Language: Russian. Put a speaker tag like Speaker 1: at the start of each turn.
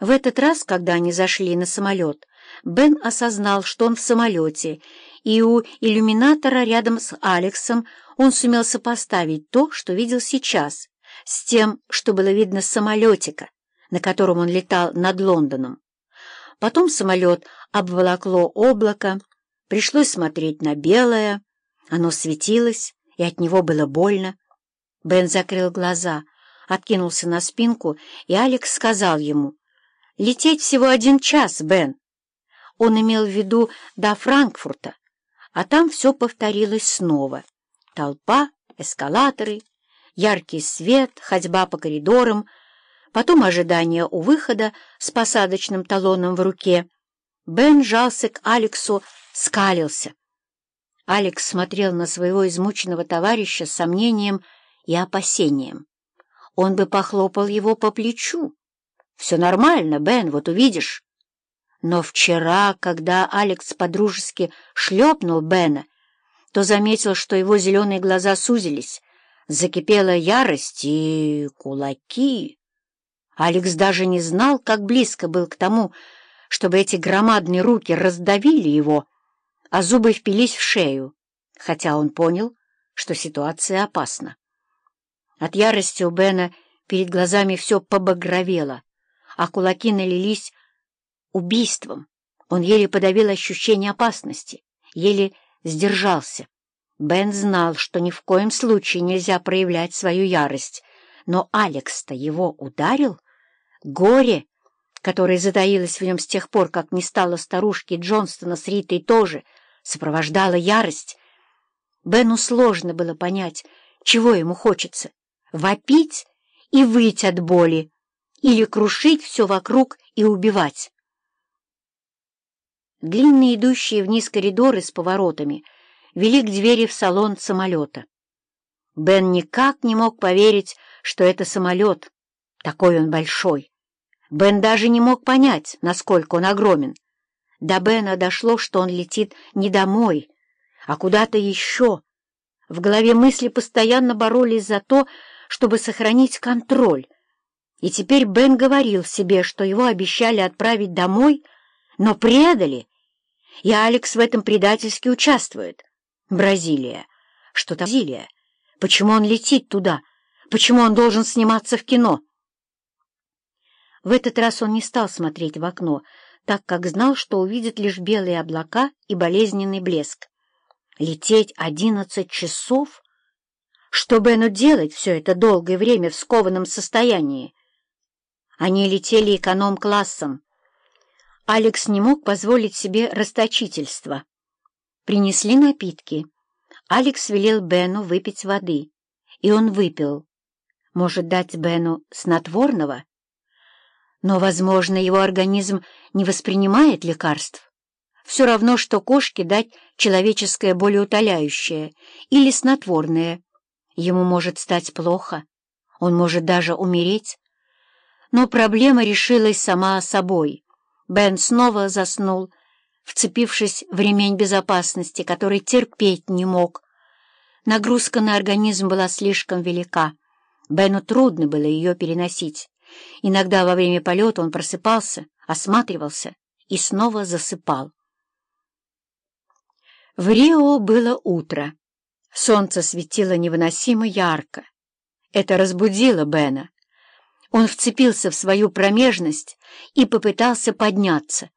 Speaker 1: В этот раз, когда они зашли на самолет, Бен осознал, что он в самолете, и у иллюминатора рядом с Алексом он сумел сопоставить то, что видел сейчас, с тем, что было видно с самолетика, на котором он летал над Лондоном. Потом самолет обволокло облако, пришлось смотреть на белое, оно светилось, и от него было больно. Бен закрыл глаза, откинулся на спинку, и Алекс сказал ему, «Лететь всего один час, Бен». Он имел в виду до Франкфурта, а там все повторилось снова. Толпа, эскалаторы, яркий свет, ходьба по коридорам, потом ожидание у выхода с посадочным талоном в руке. Бен жался к Алексу, скалился. Алекс смотрел на своего измученного товарища с сомнением и опасением. Он бы похлопал его по плечу. «Все нормально, Бен, вот увидишь». Но вчера, когда Алекс подружески шлепнул Бена, то заметил, что его зеленые глаза сузились, закипела ярость и кулаки. Алекс даже не знал, как близко был к тому, чтобы эти громадные руки раздавили его, а зубы впились в шею, хотя он понял, что ситуация опасна. От ярости у Бена перед глазами все побагровело, а кулаки налились убийством. Он еле подавил ощущение опасности, еле сдержался. Бен знал, что ни в коем случае нельзя проявлять свою ярость, но Алекс-то его ударил. Горе, которое затаилось в нем с тех пор, как не стало старушки Джонстона с Ритой тоже — сопровождала ярость. Бену сложно было понять, чего ему хочется — вопить и выть от боли или крушить все вокруг и убивать. Длинные идущие вниз коридоры с поворотами вели к двери в салон самолета. Бен никак не мог поверить, что это самолет, такой он большой. Бен даже не мог понять, насколько он огромен. До Бена дошло, что он летит не домой, а куда-то еще. В голове мысли постоянно боролись за то, чтобы сохранить контроль. И теперь Бен говорил себе, что его обещали отправить домой, но предали. И Алекс в этом предательски участвует. Бразилия. Что там Бразилия? Почему он летит туда? Почему он должен сниматься в кино? В этот раз он не стал смотреть в окно, так как знал, что увидит лишь белые облака и болезненный блеск. Лететь одиннадцать часов? Что Бену делать все это долгое время в скованном состоянии? Они летели эконом-классом. Алекс не мог позволить себе расточительства. Принесли напитки. Алекс велел Бену выпить воды, и он выпил. Может, дать Бену снотворного? Но, возможно, его организм не воспринимает лекарств. Все равно, что кошке дать человеческое болеутоляющее или снотворное. Ему может стать плохо, он может даже умереть. Но проблема решилась сама собой. Бен снова заснул, вцепившись в ремень безопасности, который терпеть не мог. Нагрузка на организм была слишком велика. Бену трудно было ее переносить. Иногда во время полета он просыпался, осматривался и снова засыпал. В Рио было утро. Солнце светило невыносимо ярко. Это разбудило Бена. Он вцепился в свою промежность и попытался подняться,